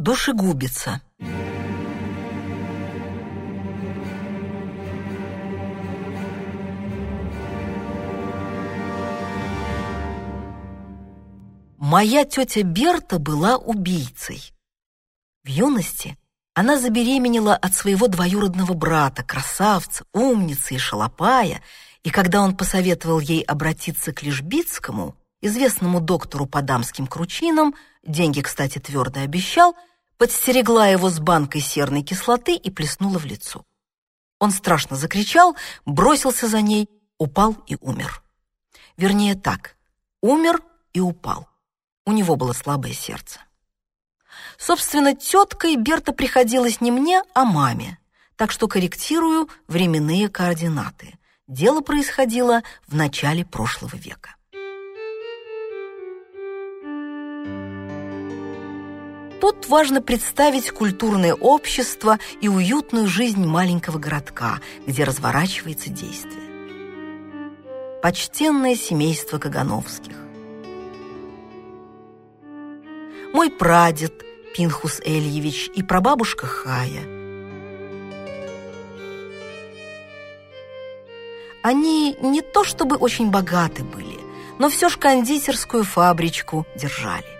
Душегубица. Моя тетя Берта была убийцей. В юности она забеременела от своего двоюродного брата, красавца, умницы и шалопая, и когда он посоветовал ей обратиться к Лежбицкому, известному доктору по дамским кручинам, деньги, кстати, твердо обещал, подстерегла его с банкой серной кислоты и плеснула в лицо. Он страшно закричал, бросился за ней, упал и умер. Вернее так, умер и упал. У него было слабое сердце. Собственно, теткой Берта приходилась не мне, а маме, так что корректирую временные координаты. Дело происходило в начале прошлого века. Тут важно представить культурное общество и уютную жизнь маленького городка, где разворачивается действие. Почтенное семейство Кагановских. Мой прадед Пинхус Эльевич и прабабушка Хая. Они не то чтобы очень богаты были, но все ж кондитерскую фабричку держали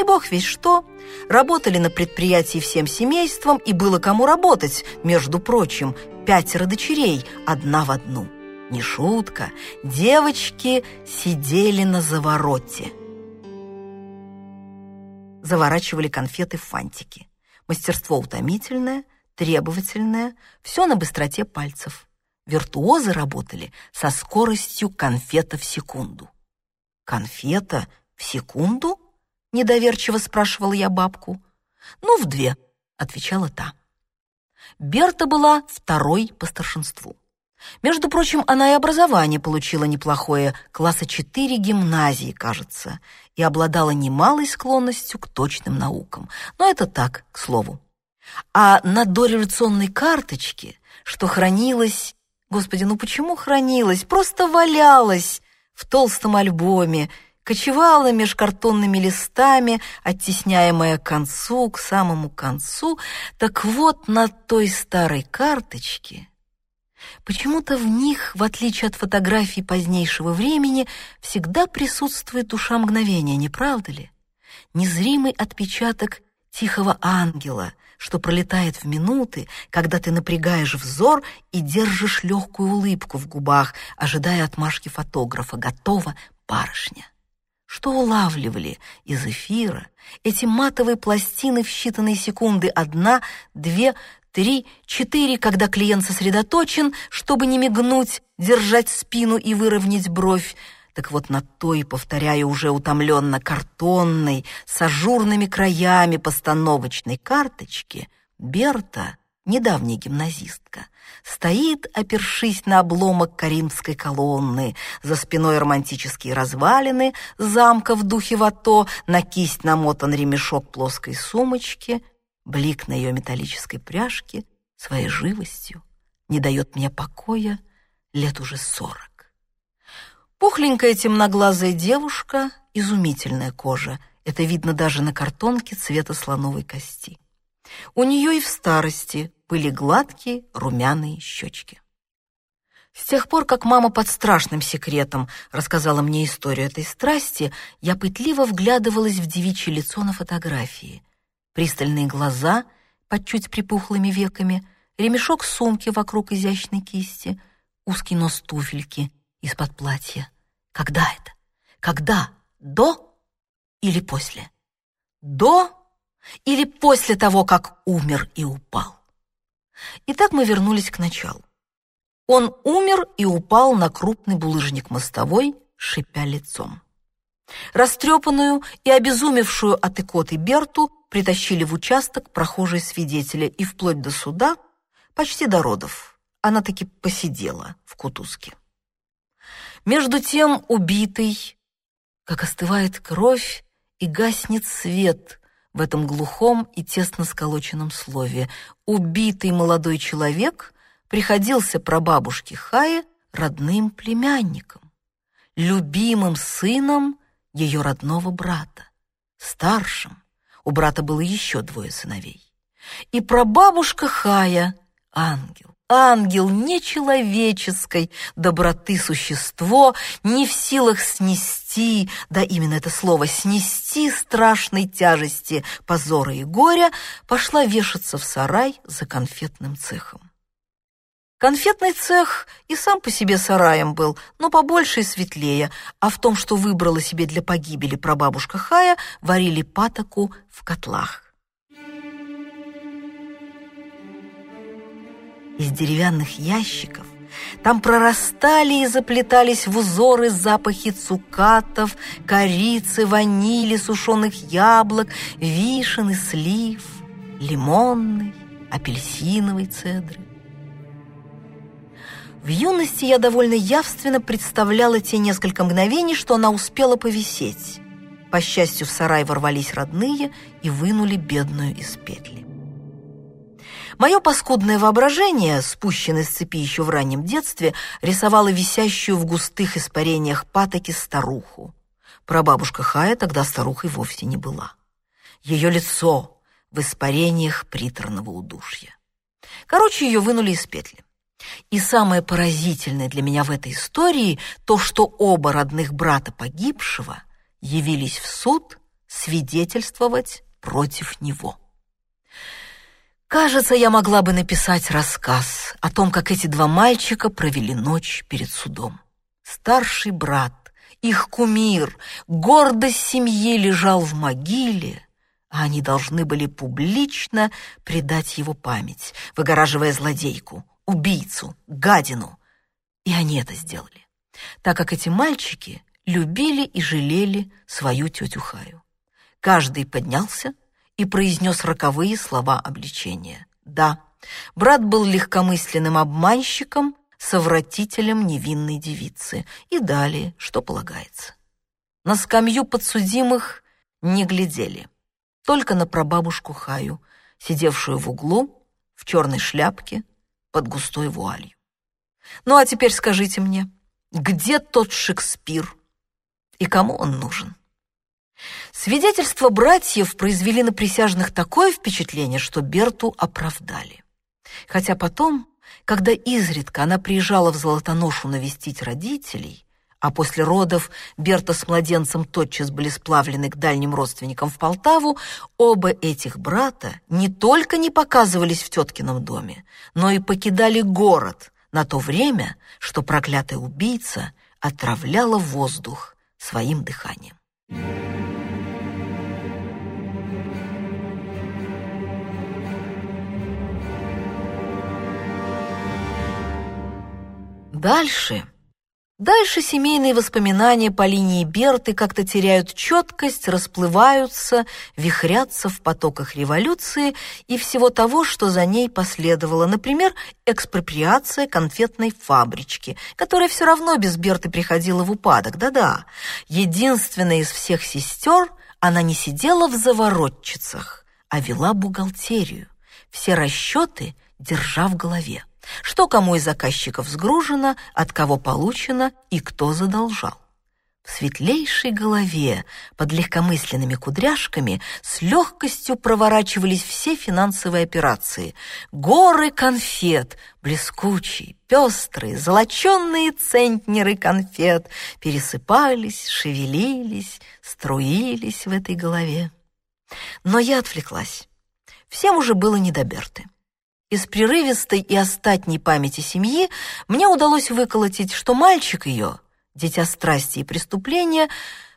не бог весь что. Работали на предприятии всем семейством, и было кому работать, между прочим, пятеро дочерей, одна в одну. Не шутка, девочки сидели на завороте. Заворачивали конфеты в фантики. Мастерство утомительное, требовательное, все на быстроте пальцев. Виртуозы работали со скоростью конфета в секунду. Конфета в секунду? Недоверчиво спрашивал я бабку. «Ну, в две», — отвечала та. Берта была второй по старшинству. Между прочим, она и образование получила неплохое, класса 4 гимназии, кажется, и обладала немалой склонностью к точным наукам. Но это так, к слову. А на дореволюционной карточке, что хранилось... Господи, ну почему хранилось? Просто валялось в толстом альбоме, кочевала меж картонными листами, оттесняемая к концу, к самому концу. Так вот, на той старой карточке... Почему-то в них, в отличие от фотографий позднейшего времени, всегда присутствует душа мгновения, не правда ли? Незримый отпечаток тихого ангела, что пролетает в минуты, когда ты напрягаешь взор и держишь легкую улыбку в губах, ожидая отмашки фотографа. Готова барышня что улавливали из эфира эти матовые пластины в считанные секунды одна, две, три, четыре, когда клиент сосредоточен, чтобы не мигнуть, держать спину и выровнять бровь. Так вот на той, повторяю уже утомленно, картонной, с ажурными краями постановочной карточке Берта, недавняя гимназистка, стоит, опершись на обломок Каримской колонны, за спиной романтические развалины, замка в духе вато, на кисть намотан ремешок плоской сумочки, блик на ее металлической пряжке своей живостью не дает мне покоя лет уже сорок. Пухленькая темноглазая девушка, изумительная кожа, это видно даже на картонке цвета слоновой кости. У нее и в старости были гладкие румяные щечки. С тех пор, как мама под страшным секретом рассказала мне историю этой страсти, я пытливо вглядывалась в девичье лицо на фотографии. Пристальные глаза под чуть припухлыми веками, ремешок сумки вокруг изящной кисти, узкий нос туфельки из-под платья. Когда это? Когда? До или после? До или после того, как умер и упал. Итак, мы вернулись к началу. Он умер и упал на крупный булыжник мостовой, шипя лицом. Растрепанную и обезумевшую от икоты Берту притащили в участок прохожие свидетели, и вплоть до суда, почти до родов, она таки посидела в кутузке. Между тем убитый, как остывает кровь и гаснет свет в этом глухом и тесно сколоченном слове. Убитый молодой человек приходился прабабушке Хае родным племянником, любимым сыном ее родного брата, старшим, У брата было еще двое сыновей. И прабабушка Хая — ангел. Ангел нечеловеческой доброты существо, не в силах снести, да именно это слово, снести страшной тяжести позора и горя, пошла вешаться в сарай за конфетным цехом. Конфетный цех и сам по себе сараем был, но побольше и светлее, а в том, что выбрала себе для погибели прабабушка Хая, варили патоку в котлах. Из деревянных ящиков там прорастали и заплетались в узоры запахи цукатов, корицы, ванили, сушеных яблок, вишен и слив, лимонной, апельсиновой цедры. В юности я довольно явственно представляла те несколько мгновений, что она успела повисеть. По счастью, в сарай ворвались родные и вынули бедную из петли. Мое паскудное воображение, спущенное с цепи еще в раннем детстве, рисовало висящую в густых испарениях патоки старуху. Прабабушка Хая тогда старухой вовсе не была. Ее лицо в испарениях приторного удушья. Короче, ее вынули из петли. И самое поразительное для меня в этой истории то, что оба родных брата погибшего явились в суд свидетельствовать против него. Кажется, я могла бы написать рассказ о том, как эти два мальчика провели ночь перед судом. Старший брат, их кумир, гордость семьи лежал в могиле, а они должны были публично предать его память, выгораживая злодейку, убийцу, гадину. И они это сделали, так как эти мальчики любили и жалели свою тетю Хаю. Каждый поднялся и произнес роковые слова обличения. Да, брат был легкомысленным обманщиком, совратителем невинной девицы. И далее, что полагается. На скамью подсудимых не глядели, только на прабабушку Хаю, сидевшую в углу, в черной шляпке, под густой вуалью. Ну а теперь скажите мне, где тот Шекспир и кому он нужен? Свидетельства братьев произвели на присяжных такое впечатление, что Берту оправдали. Хотя потом, когда изредка она приезжала в Золотоношу навестить родителей, а после родов Берта с младенцем тотчас были сплавлены к дальним родственникам в Полтаву, оба этих брата не только не показывались в теткином доме, но и покидали город на то время, что проклятая убийца отравляла воздух своим дыханием. Дальше Дальше семейные воспоминания по линии Берты как-то теряют четкость, расплываются, вихрятся в потоках революции и всего того, что за ней последовало. Например, экспроприация конфетной фабрички, которая все равно без Берты приходила в упадок. Да-да, единственная из всех сестер, она не сидела в заворотчицах, а вела бухгалтерию, все расчеты держа в голове. Что кому из заказчиков сгружено, от кого получено и кто задолжал. В светлейшей голове, под легкомысленными кудряшками, с легкостью проворачивались все финансовые операции. Горы конфет, блескучие, пестрые, золоченные центнеры конфет пересыпались, шевелились, струились в этой голове. Но я отвлеклась. Всем уже было не до Берты. Из прерывистой и остатней памяти семьи мне удалось выколотить, что мальчик ее, дитя страсти и преступления,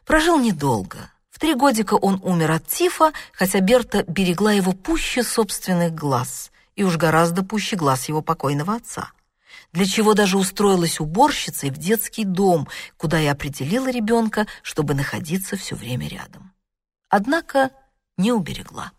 прожил недолго. В три годика он умер от тифа, хотя Берта берегла его пуще собственных глаз, и уж гораздо пуще глаз его покойного отца для чего даже устроилась уборщицей в детский дом, куда я определила ребенка, чтобы находиться все время рядом. Однако не уберегла.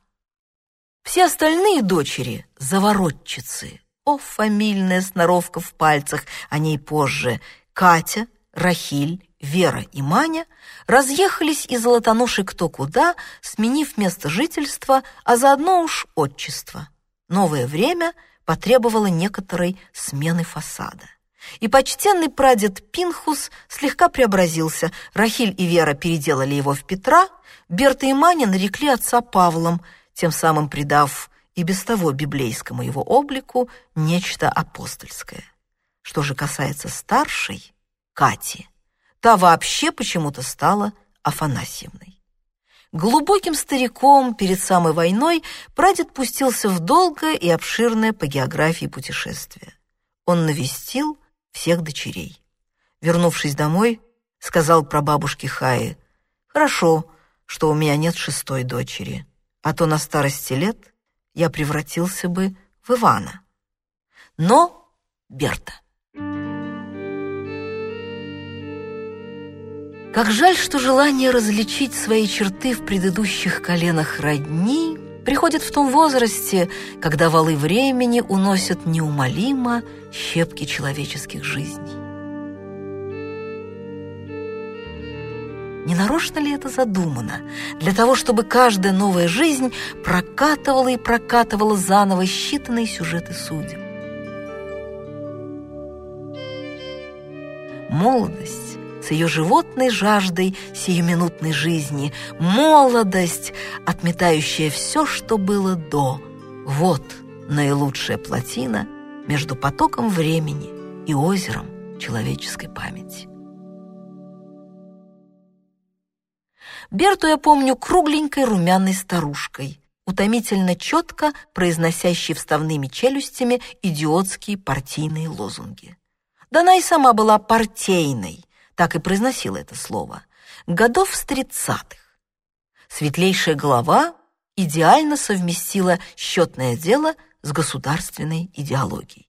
Все остальные дочери — заворотчицы. О, фамильная сноровка в пальцах, о ней позже. Катя, Рахиль, Вера и Маня разъехались из Золотоноши кто куда, сменив место жительства, а заодно уж отчество. Новое время потребовало некоторой смены фасада. И почтенный прадед Пинхус слегка преобразился. Рахиль и Вера переделали его в Петра, Берта и Маня нарекли отца Павлом, тем самым придав и без того библейскому его облику нечто апостольское. Что же касается старшей, Кати, та вообще почему-то стала Афанасьевной. Глубоким стариком перед самой войной прадед пустился в долгое и обширное по географии путешествие. Он навестил всех дочерей. Вернувшись домой, сказал про бабушки Хаи, «Хорошо, что у меня нет шестой дочери, а то на старости лет я превратился бы в Ивана». Но Берта. Как жаль, что желание различить свои черты в предыдущих коленах родни приходит в том возрасте, когда валы времени уносят неумолимо щепки человеческих жизней. Не нарочно ли это задумано? Для того, чтобы каждая новая жизнь прокатывала и прокатывала заново считанные сюжеты судеб. Молодость с ее животной жаждой сиюминутной жизни, молодость, отметающая все, что было до. Вот наилучшая плотина между потоком времени и озером человеческой памяти. Берту я помню кругленькой румяной старушкой, утомительно четко произносящей вставными челюстями идиотские партийные лозунги. Да она и сама была партийной, так и произносила это слово, годов с тридцатых. Светлейшая голова идеально совместила счетное дело с государственной идеологией.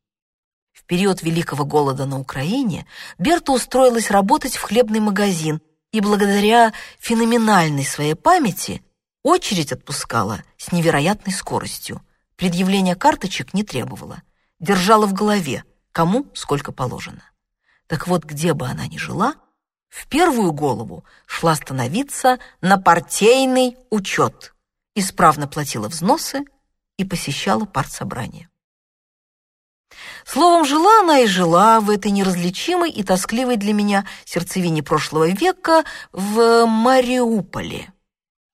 В период Великого голода на Украине Берта устроилась работать в хлебный магазин и благодаря феноменальной своей памяти очередь отпускала с невероятной скоростью. Предъявление карточек не требовала. Держала в голове, кому сколько положено. Так вот, где бы она ни жила, в первую голову шла становиться на партийный учет, исправно платила взносы и посещала партсобрание. Словом, жила она и жила в этой неразличимой и тоскливой для меня сердцевине прошлого века в Мариуполе.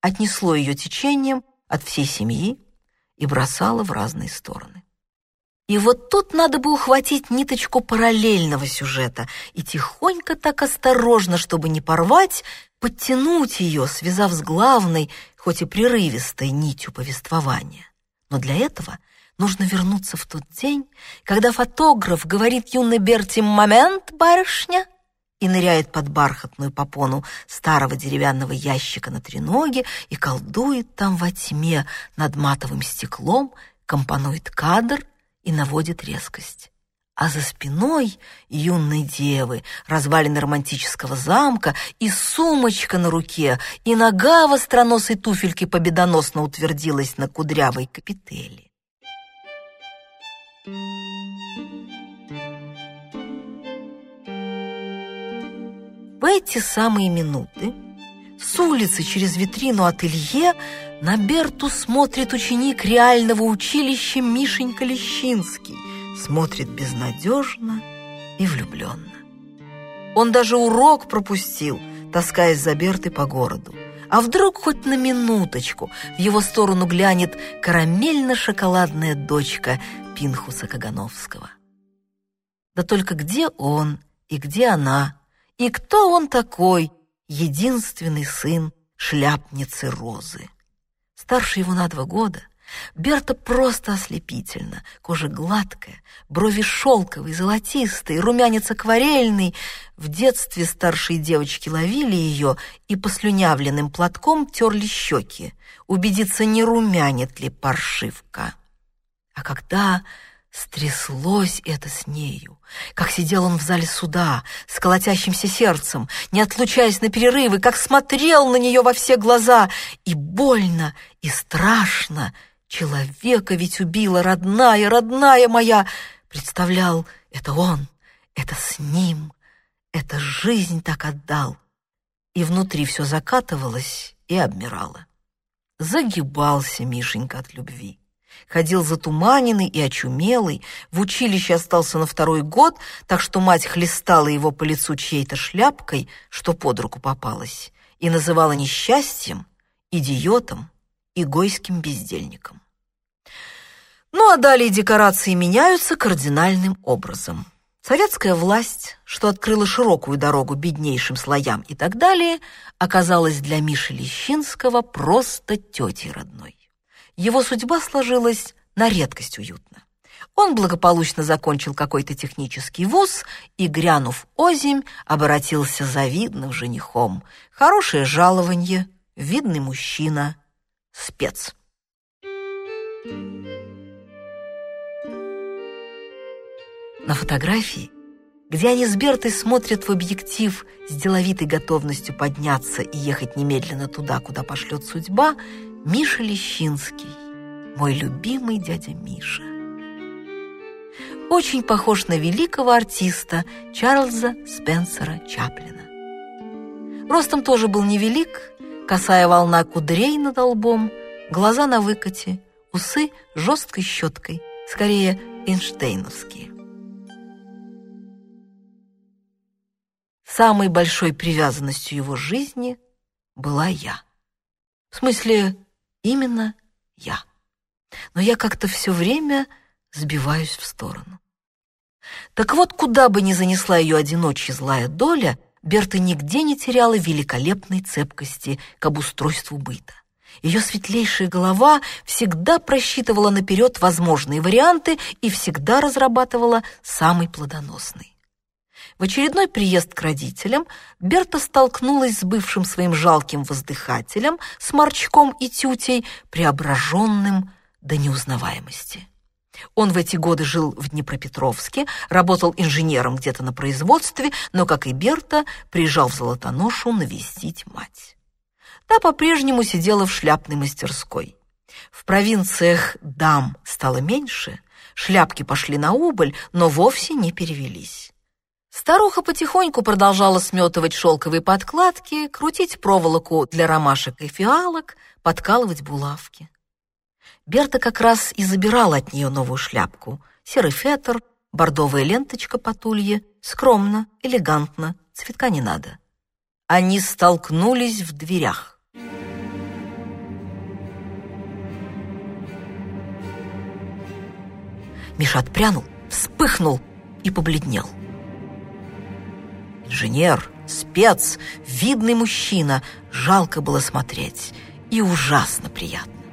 Отнесло ее течением от всей семьи и бросало в разные стороны. И вот тут надо бы ухватить ниточку параллельного сюжета и тихонько так осторожно, чтобы не порвать, подтянуть ее, связав с главной, хоть и прерывистой нитью повествования. Но для этого нужно вернуться в тот день, когда фотограф говорит юной Берти «Момент, барышня!» и ныряет под бархатную попону старого деревянного ящика на треноге и колдует там во тьме над матовым стеклом, компонует кадр и наводит резкость. А за спиной юной девы развалины романтического замка и сумочка на руке, и нога в остроносой туфельке победоносно утвердилась на кудрявой капители. В эти самые минуты с улицы через витрину ателье на Берту смотрит ученик реального училища Мишенька Лещинский. Смотрит безнадежно и влюбленно. Он даже урок пропустил, таскаясь за Бертой по городу. А вдруг хоть на минуточку в его сторону глянет карамельно-шоколадная дочка Пинхуса Кагановского. Да только где он и где она, и кто он такой, единственный сын шляпницы Розы? Старше его на два года, Берта просто ослепительна. Кожа гладкая, брови шелковые, золотистые, румянец акварельный. В детстве старшие девочки ловили ее и послюнявленным платком терли щеки, убедиться, не румянит ли паршивка. А когда Стряслось это с нею, как сидел он в зале суда с колотящимся сердцем, не отлучаясь на перерывы, как смотрел на нее во все глаза, и больно, и страшно. Человека ведь убила, родная, родная моя. Представлял, это он, это с ним, это жизнь так отдал. И внутри все закатывалось и обмирало. Загибался Мишенька от любви ходил затуманенный и очумелый, в училище остался на второй год, так что мать хлестала его по лицу чьей-то шляпкой, что под руку попалась, и называла несчастьем, идиотом и гойским бездельником. Ну а далее декорации меняются кардинальным образом. Советская власть, что открыла широкую дорогу беднейшим слоям и так далее, оказалась для Миши Лещинского просто тетей родной. Его судьба сложилась на редкость уютно. Он благополучно закончил какой-то технический вуз и, грянув озимь, обратился завидным женихом. Хорошее жалование, видный мужчина, спец. На фотографии, где они с Бертой смотрят в объектив с деловитой готовностью подняться и ехать немедленно туда, куда пошлет судьба, Миша Лещинский, мой любимый дядя Миша. Очень похож на великого артиста Чарльза Спенсера Чаплина. Ростом тоже был невелик, косая волна кудрей над лбом, глаза на выкате, усы жесткой щеткой, скорее Эйнштейновские. Самой большой привязанностью его жизни была я. В смысле, именно я. Но я как-то все время сбиваюсь в сторону. Так вот, куда бы ни занесла ее одиночья злая доля, Берта нигде не теряла великолепной цепкости к обустройству быта. Ее светлейшая голова всегда просчитывала наперед возможные варианты и всегда разрабатывала самый плодоносный. В очередной приезд к родителям Берта столкнулась с бывшим своим жалким воздыхателем, сморчком и тютей, преображенным до неузнаваемости. Он в эти годы жил в Днепропетровске, работал инженером где-то на производстве, но, как и Берта, приезжал в Золотоношу навестить мать. Та по-прежнему сидела в шляпной мастерской. В провинциях дам стало меньше, шляпки пошли на убыль, но вовсе не перевелись. Старуха потихоньку продолжала сметывать шелковые подкладки, крутить проволоку для ромашек и фиалок, подкалывать булавки. Берта как раз и забирала от нее новую шляпку. Серый фетр, бордовая ленточка по тулье, скромно, элегантно, цветка не надо. Они столкнулись в дверях. Миша отпрянул, вспыхнул и побледнел. Инженер, спец, видный мужчина. Жалко было смотреть. И ужасно приятно.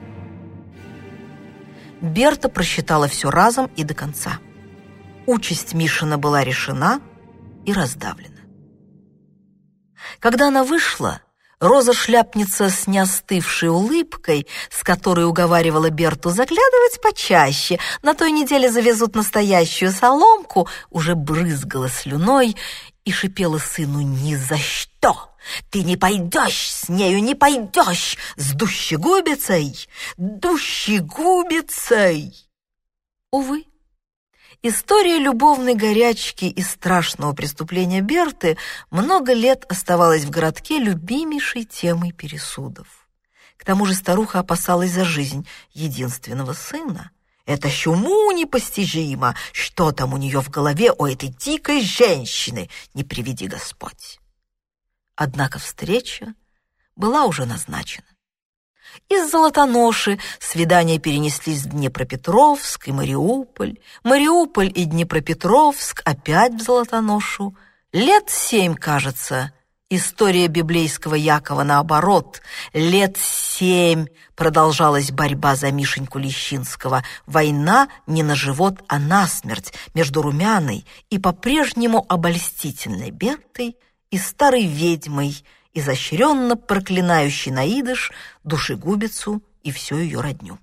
Берта просчитала все разом и до конца. Участь Мишина была решена и раздавлена. Когда она вышла, Роза-шляпница с неостывшей улыбкой, с которой уговаривала Берту заглядывать почаще, на той неделе завезут настоящую соломку, уже брызгала слюной и шипела сыну «Ни за что! Ты не пойдешь с нею, не пойдешь! С дущегубицей! Дущегубицей!» Увы, История любовной горячки и страшного преступления Берты много лет оставалась в городке любимейшей темой пересудов. К тому же старуха опасалась за жизнь единственного сына. Это ж уму непостижимо, что там у нее в голове у этой дикой женщины, не приведи Господь. Однако встреча была уже назначена. Из Золотоноши свидания перенеслись в Днепропетровск и Мариуполь, Мариуполь и Днепропетровск опять в Золотоношу. Лет семь, кажется, история библейского Якова наоборот. Лет семь продолжалась борьба за Мишеньку Лещинского. Война не на живот, а на смерть между румяной и по-прежнему обольстительной Бертой и старой ведьмой – изощренно проклинающий наидыш, душегубицу и всю ее родню.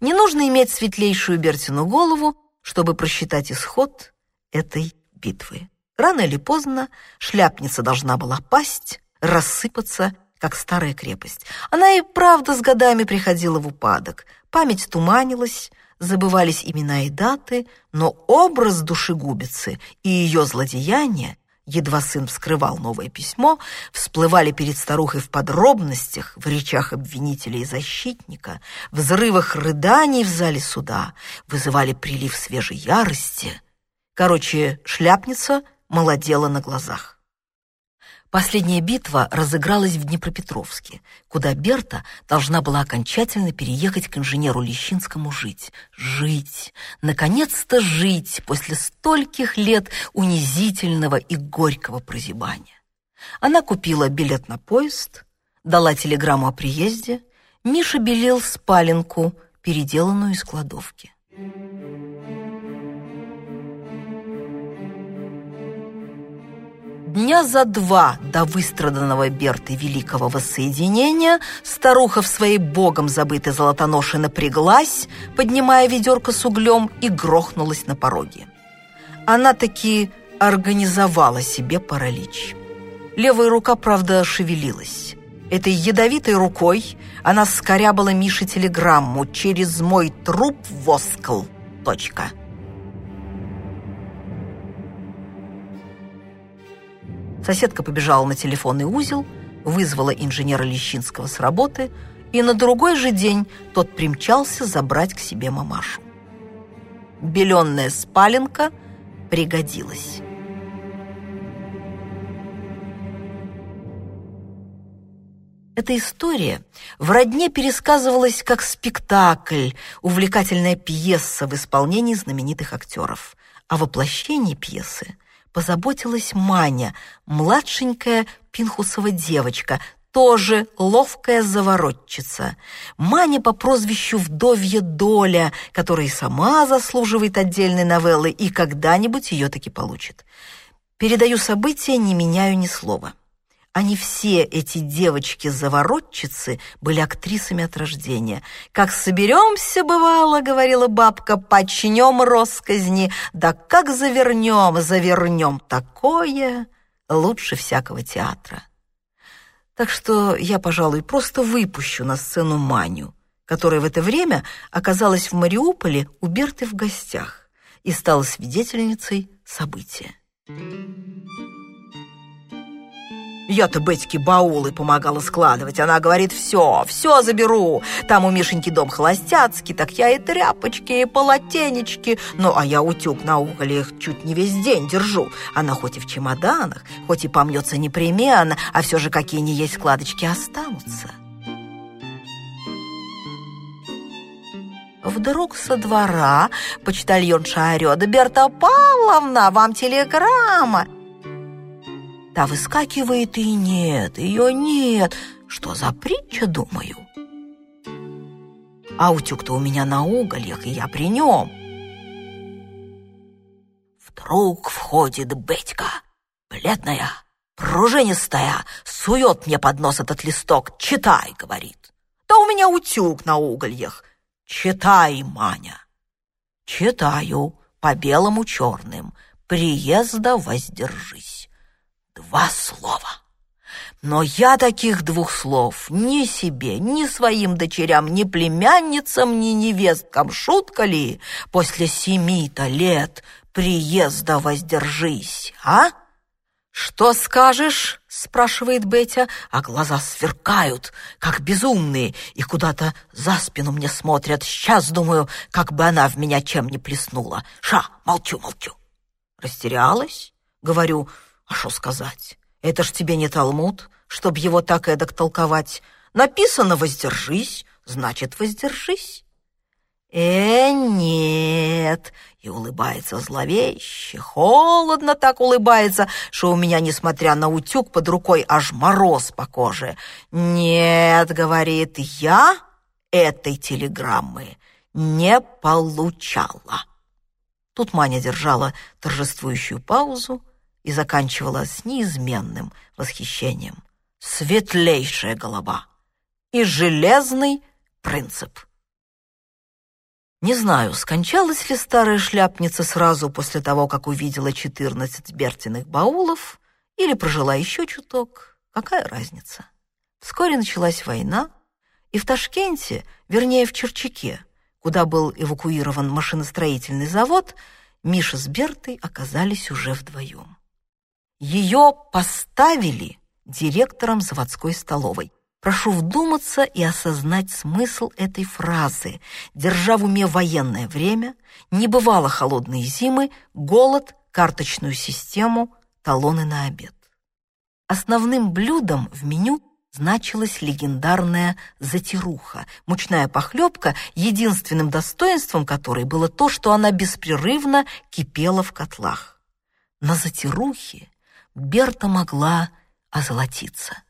Не нужно иметь светлейшую Бертину голову, чтобы просчитать исход этой битвы. Рано или поздно шляпница должна была пасть, рассыпаться, как старая крепость. Она и правда с годами приходила в упадок. Память туманилась, забывались имена и даты, но образ душегубицы и ее злодеяния едва сын вскрывал новое письмо, всплывали перед старухой в подробностях, в речах обвинителя и защитника, взрывах рыданий в зале суда, вызывали прилив свежей ярости. Короче, шляпница молодела на глазах. Последняя битва разыгралась в Днепропетровске, куда Берта должна была окончательно переехать к инженеру Лещинскому жить. Жить! Наконец-то жить после стольких лет унизительного и горького прозябания. Она купила билет на поезд, дала телеграмму о приезде, Миша белел спаленку, переделанную из кладовки. Дня за два до выстраданного Берты Великого Воссоединения старуха в своей богом забытой золотоноши напряглась, поднимая ведерко с углем, и грохнулась на пороге. Она таки организовала себе паралич. Левая рука, правда, шевелилась. Этой ядовитой рукой она скорябала Мише телеграмму «Через мой труп воскл». Точка. Соседка побежала на телефонный узел, вызвала инженера Лещинского с работы, и на другой же день тот примчался забрать к себе мамашу. Беленная спаленка пригодилась. Эта история в родне пересказывалась как спектакль, увлекательная пьеса в исполнении знаменитых актеров. А воплощение пьесы позаботилась Маня, младшенькая пинхусова девочка, тоже ловкая заворотчица. Маня по прозвищу Вдовья Доля, которая и сама заслуживает отдельной новеллы и когда-нибудь ее таки получит. Передаю события, не меняю ни слова. Они все, эти девочки-заворотчицы, были актрисами от рождения. «Как соберемся, бывало, — говорила бабка, — почнем росказни, да как завернем, завернем такое, лучше всякого театра». Так что я, пожалуй, просто выпущу на сцену Маню, которая в это время оказалась в Мариуполе у Берты в гостях и стала свидетельницей события. Я-то Бетьке баулы помогала складывать. Она говорит, все, все заберу. Там у Мишеньки дом холостяцкий, так я и тряпочки, и полотенечки. Ну, а я утюг на угольях чуть не весь день держу. Она хоть и в чемоданах, хоть и помнется непременно, а все же какие ни есть складочки останутся. Вдруг со двора почтальонша орёт, «Берта Павловна, вам телеграмма!» Та выскакивает, и нет, ее нет. Что за притча, думаю? А утюг-то у меня на угольях, и я при нем. Вдруг входит Бетька, бледная, пружинистая, сует мне под нос этот листок. «Читай», — говорит. «Да у меня утюг на угольях. Читай, Маня». Читаю по белому черным. Приезда воздержись. Два слова. Но я таких двух слов ни себе, ни своим дочерям, ни племянницам, ни невесткам, шутка ли, после семи-то лет приезда воздержись, а? «Что скажешь?» — спрашивает Бетя, а глаза сверкают, как безумные, и куда-то за спину мне смотрят. Сейчас, думаю, как бы она в меня чем не плеснула. Ша, молчу, молчу. Растерялась? Говорю, а что сказать? Это ж тебе не Талмуд, чтоб его так эдак толковать. Написано «воздержись», значит «воздержись». «Э, нет!» И улыбается зловеще, холодно так улыбается, что у меня, несмотря на утюг под рукой, аж мороз по коже. «Нет», — говорит, — «я этой телеграммы не получала». Тут Маня держала торжествующую паузу, и заканчивала с неизменным восхищением. Светлейшая голова и железный принцип. Не знаю, скончалась ли старая шляпница сразу после того, как увидела четырнадцать Бертиных баулов, или прожила еще чуток, какая разница. Вскоре началась война, и в Ташкенте, вернее в Черчаке, куда был эвакуирован машиностроительный завод, Миша с Бертой оказались уже вдвоем. Ее поставили директором заводской столовой. Прошу вдуматься и осознать смысл этой фразы. Держа в уме военное время, не бывало холодные зимы, голод, карточную систему, талоны на обед. Основным блюдом в меню значилась легендарная затируха, мучная похлебка, единственным достоинством которой было то, что она беспрерывно кипела в котлах. На затирухе Берта могла озолотиться.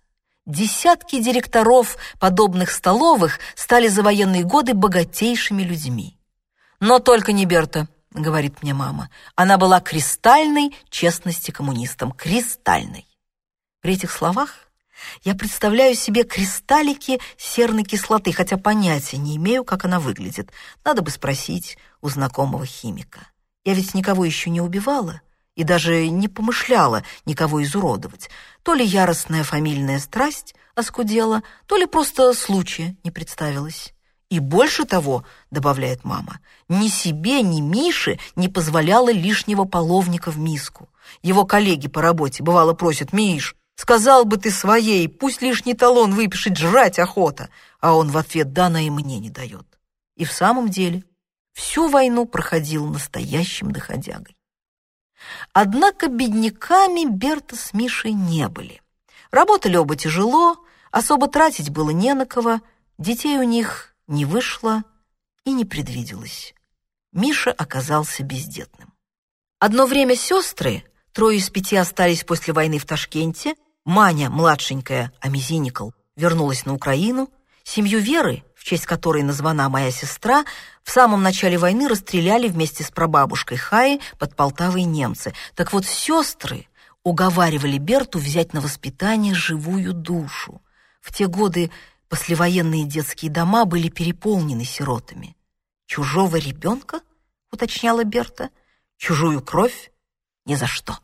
Десятки директоров подобных столовых стали за военные годы богатейшими людьми. Но только не Берта, говорит мне мама. Она была кристальной честности коммунистам, кристальной. При этих словах я представляю себе кристаллики серной кислоты, хотя понятия не имею, как она выглядит. Надо бы спросить у знакомого химика. Я ведь никого еще не убивала и даже не помышляла никого изуродовать. То ли яростная фамильная страсть оскудела, то ли просто случая не представилось. И больше того, добавляет мама, ни себе, ни Мише не позволяла лишнего половника в миску. Его коллеги по работе бывало просят, «Миш, Сказал бы ты своей, пусть лишний талон выпишет, жрать охота. А он в ответ да, она и мне не дает. И в самом деле всю войну проходил настоящим доходягой. Однако бедняками Берта с Мишей не были. Работали оба тяжело, особо тратить было не на кого, детей у них не вышло и не предвиделось. Миша оказался бездетным. Одно время сестры, трое из пяти остались после войны в Ташкенте, Маня, младшенькая, а Мизиникл, вернулась на Украину. Семью Веры, честь которой названа моя сестра, в самом начале войны расстреляли вместе с прабабушкой Хаи под Полтавой немцы. Так вот, сестры уговаривали Берту взять на воспитание живую душу. В те годы послевоенные детские дома были переполнены сиротами. «Чужого ребенка?» — уточняла Берта. «Чужую кровь? Ни за что».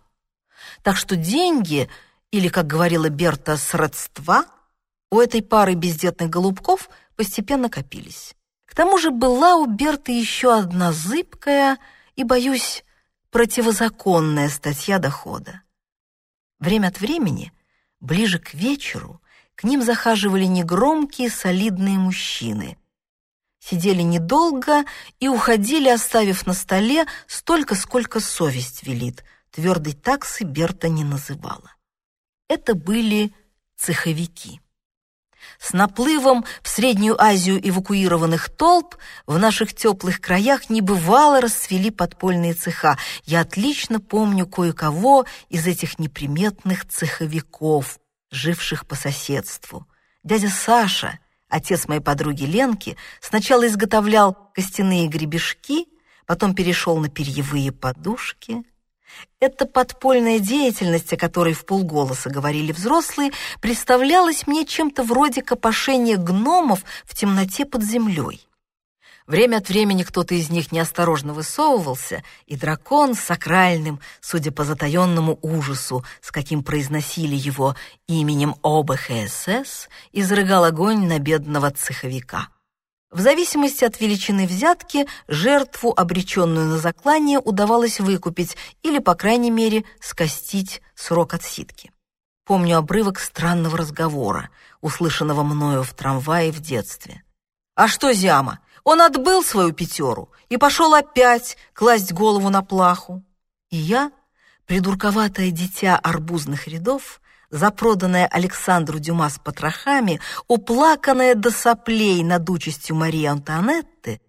Так что деньги или, как говорила Берта, сродства, у этой пары бездетных голубков постепенно копились. К тому же была у Берты еще одна зыбкая и, боюсь, противозаконная статья дохода. Время от времени, ближе к вечеру, к ним захаживали негромкие солидные мужчины. Сидели недолго и уходили, оставив на столе столько, сколько совесть велит. Твердой таксы Берта не называла это были цеховики. С наплывом в Среднюю Азию эвакуированных толп в наших теплых краях небывало расцвели подпольные цеха. Я отлично помню кое-кого из этих неприметных цеховиков, живших по соседству. Дядя Саша, отец моей подруги Ленки, сначала изготовлял костяные гребешки, потом перешел на перьевые подушки, эта подпольная деятельность, о которой в полголоса говорили взрослые, представлялась мне чем-то вроде копошения гномов в темноте под землей. Время от времени кто-то из них неосторожно высовывался, и дракон сакральным, судя по затаенному ужасу, с каким произносили его именем ОБХСС, изрыгал огонь на бедного цеховика. В зависимости от величины взятки, жертву, обреченную на заклание, удавалось выкупить или, по крайней мере, скостить срок отсидки. Помню обрывок странного разговора, услышанного мною в трамвае в детстве. «А что, Зяма, он отбыл свою пятеру и пошел опять класть голову на плаху». И я, придурковатое дитя арбузных рядов, запроданная Александру Дюма с потрохами, уплаканная до соплей над участью Марии Антуанетты,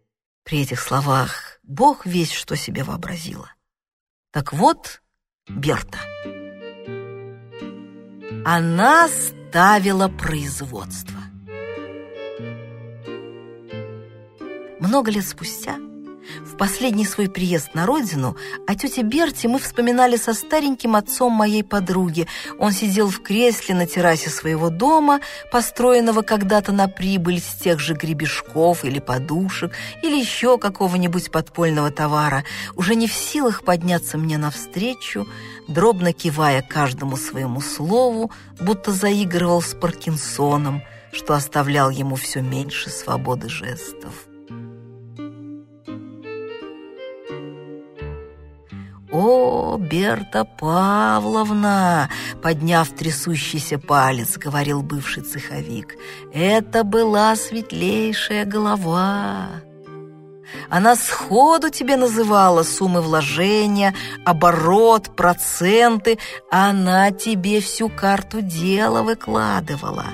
при этих словах Бог весь что себе вообразила. Так вот, Берта. Она ставила производство. Много лет спустя в последний свой приезд на родину о тете Берте мы вспоминали со стареньким отцом моей подруги. Он сидел в кресле на террасе своего дома, построенного когда-то на прибыль с тех же гребешков или подушек, или еще какого-нибудь подпольного товара, уже не в силах подняться мне навстречу, дробно кивая каждому своему слову, будто заигрывал с Паркинсоном, что оставлял ему все меньше свободы жестов. «О, Берта Павловна!» — подняв трясущийся палец, говорил бывший цеховик. «Это была светлейшая голова!» Она сходу тебе называла суммы вложения, оборот, проценты. Она тебе всю карту дела выкладывала.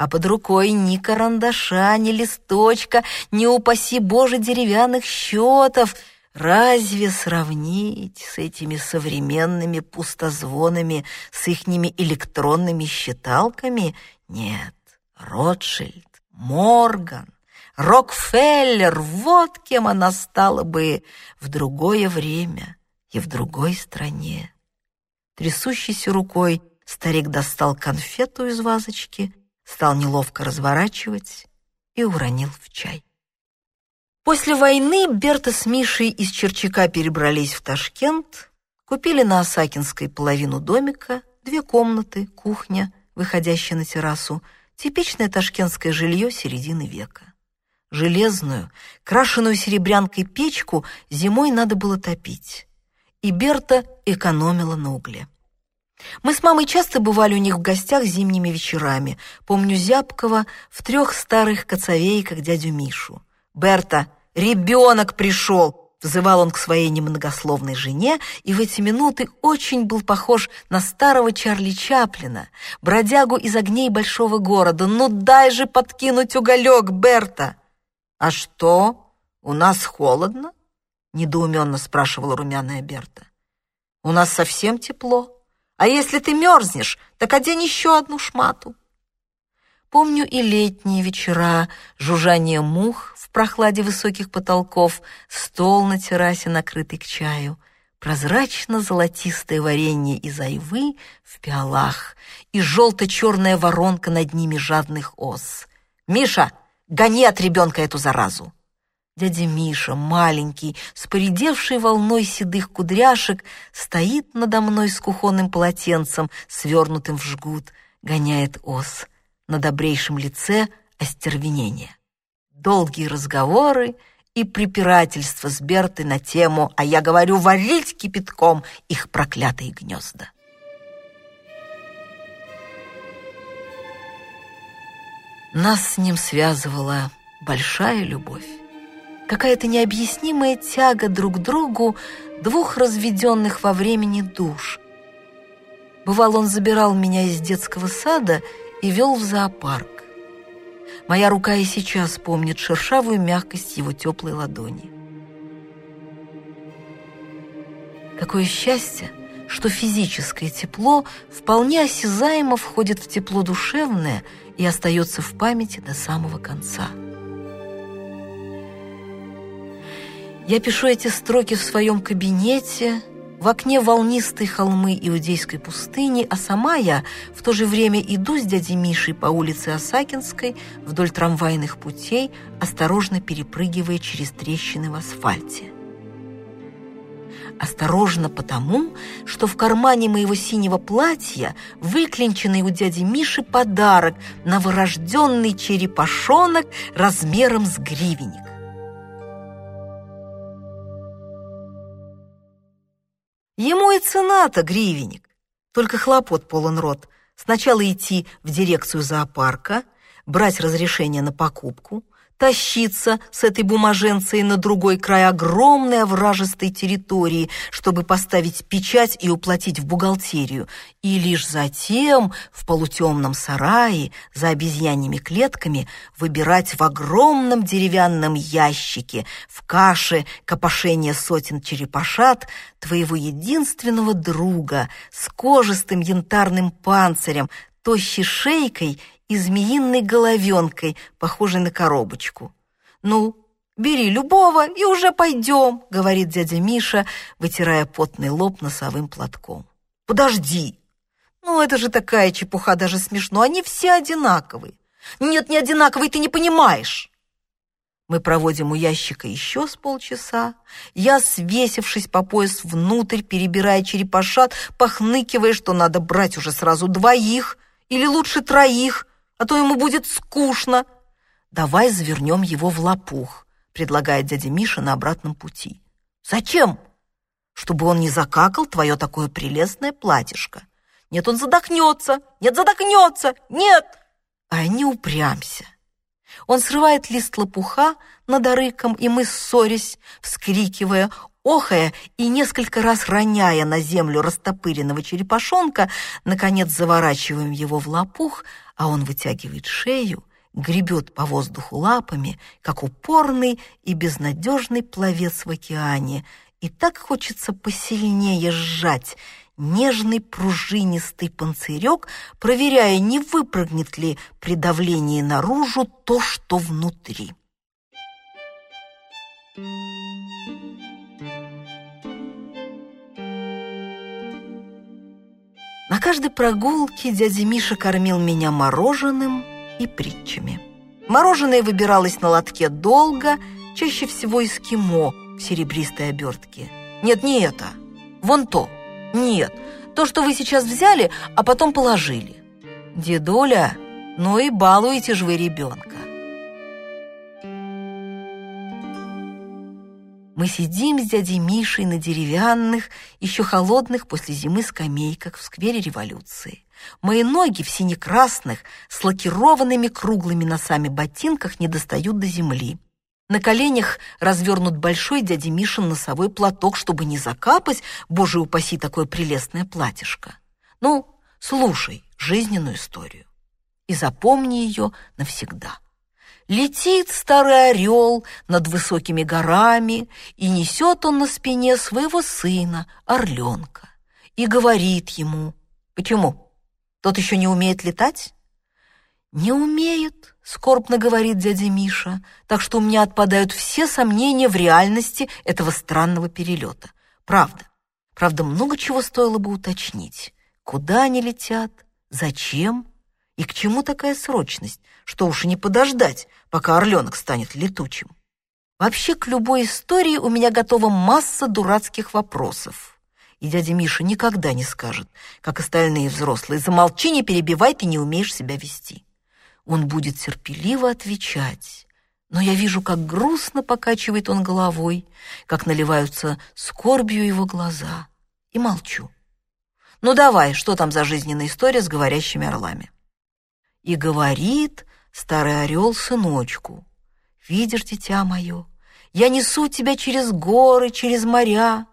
А под рукой ни карандаша, ни листочка, ни, упаси Боже, деревянных счетов. Разве сравнить с этими современными пустозвонами, с ихними электронными считалками? Нет, Ротшильд, Морган, Рокфеллер, вот кем она стала бы в другое время и в другой стране. Трясущейся рукой старик достал конфету из вазочки стал неловко разворачивать и уронил в чай. После войны Берта с Мишей из Черчака перебрались в Ташкент, купили на Осакинской половину домика, две комнаты, кухня, выходящая на террасу, типичное ташкентское жилье середины века. Железную, крашеную серебрянкой печку зимой надо было топить, и Берта экономила на угле. Мы с мамой часто бывали у них в гостях зимними вечерами. Помню Зябкова в трех старых коцовейках дядю Мишу. «Берта, ребенок пришел!» Взывал он к своей немногословной жене, и в эти минуты очень был похож на старого Чарли Чаплина, бродягу из огней большого города. «Ну дай же подкинуть уголек, Берта!» «А что, у нас холодно?» — недоуменно спрашивала румяная Берта. «У нас совсем тепло». А если ты мерзнешь, так одень еще одну шмату. Помню и летние вечера, жужжание мух в прохладе высоких потолков, стол на террасе, накрытый к чаю, прозрачно-золотистое варенье из айвы в пиалах и желто-черная воронка над ними жадных ос. «Миша, гони от ребенка эту заразу!» Дядя Миша, маленький, с поредевшей волной седых кудряшек, стоит надо мной с кухонным полотенцем, свернутым в жгут, гоняет ос. На добрейшем лице остервенение. Долгие разговоры и препирательства с Бертой на тему «А я говорю, варить кипятком их проклятые гнезда». Нас с ним связывала большая любовь какая-то необъяснимая тяга друг к другу двух разведенных во времени душ. Бывал, он забирал меня из детского сада и вел в зоопарк. Моя рука и сейчас помнит шершавую мягкость его теплой ладони. Какое счастье, что физическое тепло вполне осязаемо входит в тепло душевное и остается в памяти до самого конца. Я пишу эти строки в своем кабинете, в окне волнистые холмы Иудейской пустыни, а сама я в то же время иду с дядей Мишей по улице Осакинской вдоль трамвайных путей, осторожно перепрыгивая через трещины в асфальте. Осторожно потому, что в кармане моего синего платья выклинченный у дяди Миши подарок новорожденный черепашонок размером с гривенник. Ему и цена-то гривенник. Только хлопот полон рот. Сначала идти в дирекцию зоопарка, брать разрешение на покупку, тащиться с этой бумаженцей на другой край огромной овражистой территории, чтобы поставить печать и уплатить в бухгалтерию, и лишь затем в полутемном сарае за обезьяньими клетками выбирать в огромном деревянном ящике в каше копошения сотен черепашат твоего единственного друга с кожистым янтарным панцирем, тощей шейкой и змеиной головенкой, похожей на коробочку. «Ну, бери любого и уже пойдем», — говорит дядя Миша, вытирая потный лоб носовым платком. «Подожди! Ну, это же такая чепуха, даже смешно. Они все одинаковые». «Нет, не одинаковые, ты не понимаешь». Мы проводим у ящика еще с полчаса. Я, свесившись по пояс внутрь, перебирая черепашат, похныкивая, что надо брать уже сразу двоих или лучше троих, а то ему будет скучно. Давай завернем его в лопух, предлагает дядя Миша на обратном пути. Зачем? Чтобы он не закакал твое такое прелестное платьишко. Нет, он задохнется, нет, задохнется, нет! а не упрямся. Он срывает лист лопуха над арыком, и мы, ссорясь, вскрикивая, охая и несколько раз роняя на землю растопыренного черепашонка, наконец заворачиваем его в лопух, а он вытягивает шею, гребет по воздуху лапами, как упорный и безнадежный пловец в океане, и так хочется посильнее сжать нежный пружинистый панцирек, проверяя, не выпрыгнет ли при давлении наружу то, что внутри. На каждой прогулке дядя Миша кормил меня мороженым и притчами. Мороженое выбиралось на лотке долго, чаще всего эскимо в серебристой обертке. Нет, не это. Вон то. Нет, то, что вы сейчас взяли, а потом положили. Дедуля, ну и балуете же вы ребенка. Мы сидим с дядей Мишей на деревянных, еще холодных после зимы скамейках в сквере революции. Мои ноги в сине-красных, с лакированными круглыми носами ботинках не достают до земли. На коленях развернут большой дяди Мишин носовой платок, чтобы не закапать, боже упаси, такое прелестное платьишко. Ну, слушай жизненную историю и запомни ее навсегда. Летит старый орел над высокими горами, и несет он на спине своего сына, орленка, и говорит ему, «Почему? Тот еще не умеет летать?» «Не умеет», — скорбно говорит дядя Миша, так что у меня отпадают все сомнения в реальности этого странного перелета. Правда. Правда, много чего стоило бы уточнить. Куда они летят? Зачем? И к чему такая срочность? Что уж и не подождать, пока орленок станет летучим. Вообще, к любой истории у меня готова масса дурацких вопросов. И дядя Миша никогда не скажет, как остальные взрослые, замолчи, не перебивай, ты не умеешь себя вести. Он будет терпеливо отвечать, но я вижу, как грустно покачивает он головой, как наливаются скорбью его глаза, и молчу. Ну давай, что там за жизненная история с говорящими орлами? И говорит старый орел сыночку, «Видишь, дитя мое, я несу тебя через горы, через моря,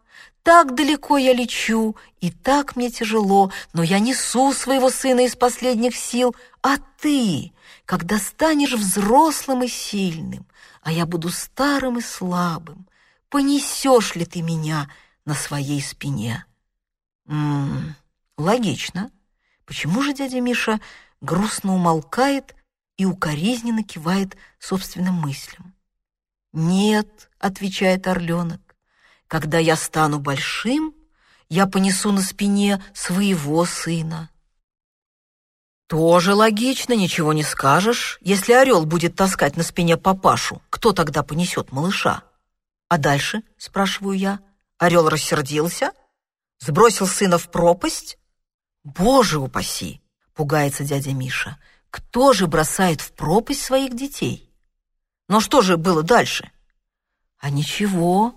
так далеко я лечу, и так мне тяжело, но я несу своего сына из последних сил, а ты, когда станешь взрослым и сильным, а я буду старым и слабым, понесешь ли ты меня на своей спине?» М -м, логично. Почему же дядя Миша грустно умолкает и укоризненно кивает собственным мыслям. «Нет», — отвечает орленок, — «когда я стану большим, я понесу на спине своего сына». Тоже логично, ничего не скажешь. Если орел будет таскать на спине папашу, кто тогда понесет малыша? А дальше, спрашиваю я, орел рассердился? Сбросил сына в пропасть? Боже упаси! пугается дядя Миша. Кто же бросает в пропасть своих детей? Но что же было дальше? А ничего,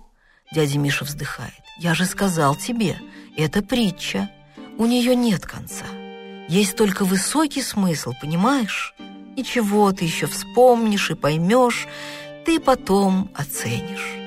дядя Миша вздыхает. Я же сказал тебе, это притча. У нее нет конца. Есть только высокий смысл, понимаешь? Ничего ты еще вспомнишь и поймешь, ты потом оценишь.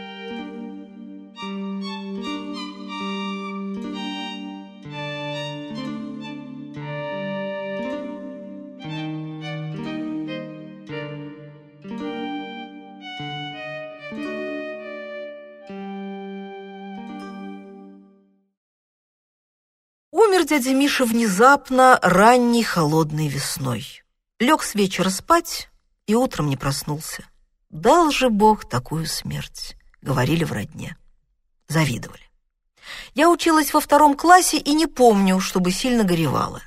Умер дядя Миша внезапно ранней холодной весной. Лег с вечера спать и утром не проснулся. Дал же Бог такую смерть, говорили в родне. Завидовали. Я училась во втором классе и не помню, чтобы сильно горевала.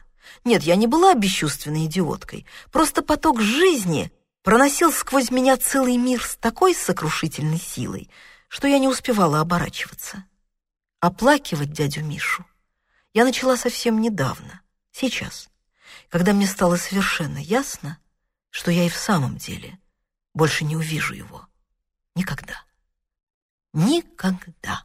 Нет, я не была бесчувственной идиоткой. Просто поток жизни проносил сквозь меня целый мир с такой сокрушительной силой, что я не успевала оборачиваться. Оплакивать дядю Мишу я начала совсем недавно, сейчас, когда мне стало совершенно ясно, что я и в самом деле больше не увижу его. Никогда. Никогда.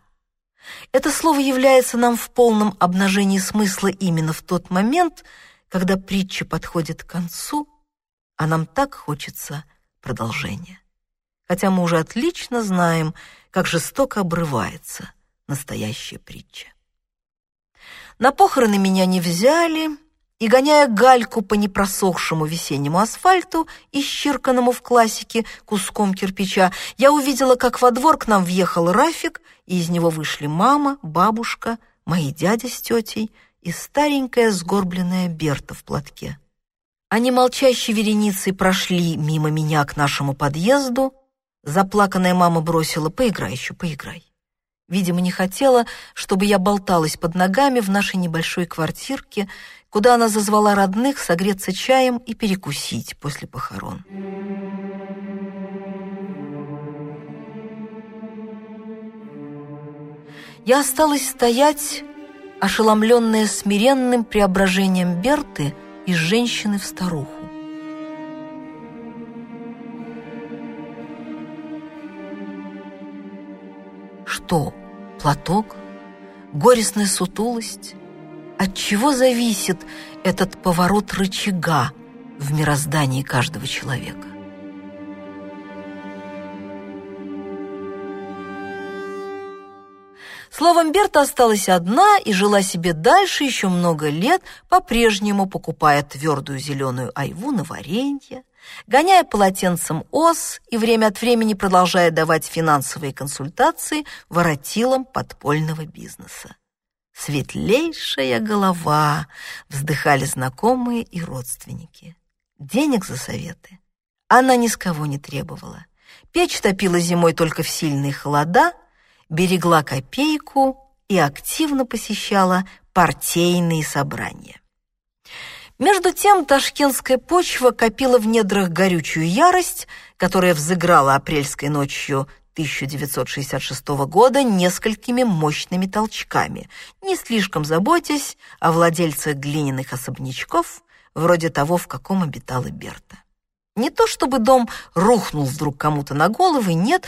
Это слово является нам в полном обнажении смысла именно в тот момент, когда притча подходит к концу, а нам так хочется продолжения. Хотя мы уже отлично знаем, как жестоко обрывается настоящая притча. На похороны меня не взяли, и, гоняя гальку по непросохшему весеннему асфальту, исчерканному в классике куском кирпича, я увидела, как во двор к нам въехал Рафик, и из него вышли мама, бабушка, мои дядя с тетей и старенькая сгорбленная Берта в платке. Они молчащей вереницей прошли мимо меня к нашему подъезду. Заплаканная мама бросила «Поиграй еще, поиграй». Видимо, не хотела, чтобы я болталась под ногами в нашей небольшой квартирке, куда она зазвала родных согреться чаем и перекусить после похорон. Я осталась стоять, ошеломленная смиренным преображением Берты из женщины в старуху. Что, платок, горестная сутулость? От чего зависит этот поворот рычага в мироздании каждого человека? Словом, Берта осталась одна и жила себе дальше еще много лет, по-прежнему покупая твердую зеленую айву на варенье, гоняя полотенцем ос и время от времени продолжая давать финансовые консультации воротилам подпольного бизнеса. «Светлейшая голова!» — вздыхали знакомые и родственники. Денег за советы она ни с кого не требовала. Печь топила зимой только в сильные холода, берегла копейку и активно посещала партийные собрания. Между тем ташкентская почва копила в недрах горючую ярость, которая взыграла апрельской ночью 1966 года несколькими мощными толчками, не слишком заботясь о владельцах глиняных особнячков, вроде того, в каком обитала Берта. Не то чтобы дом рухнул вдруг кому-то на головы, нет.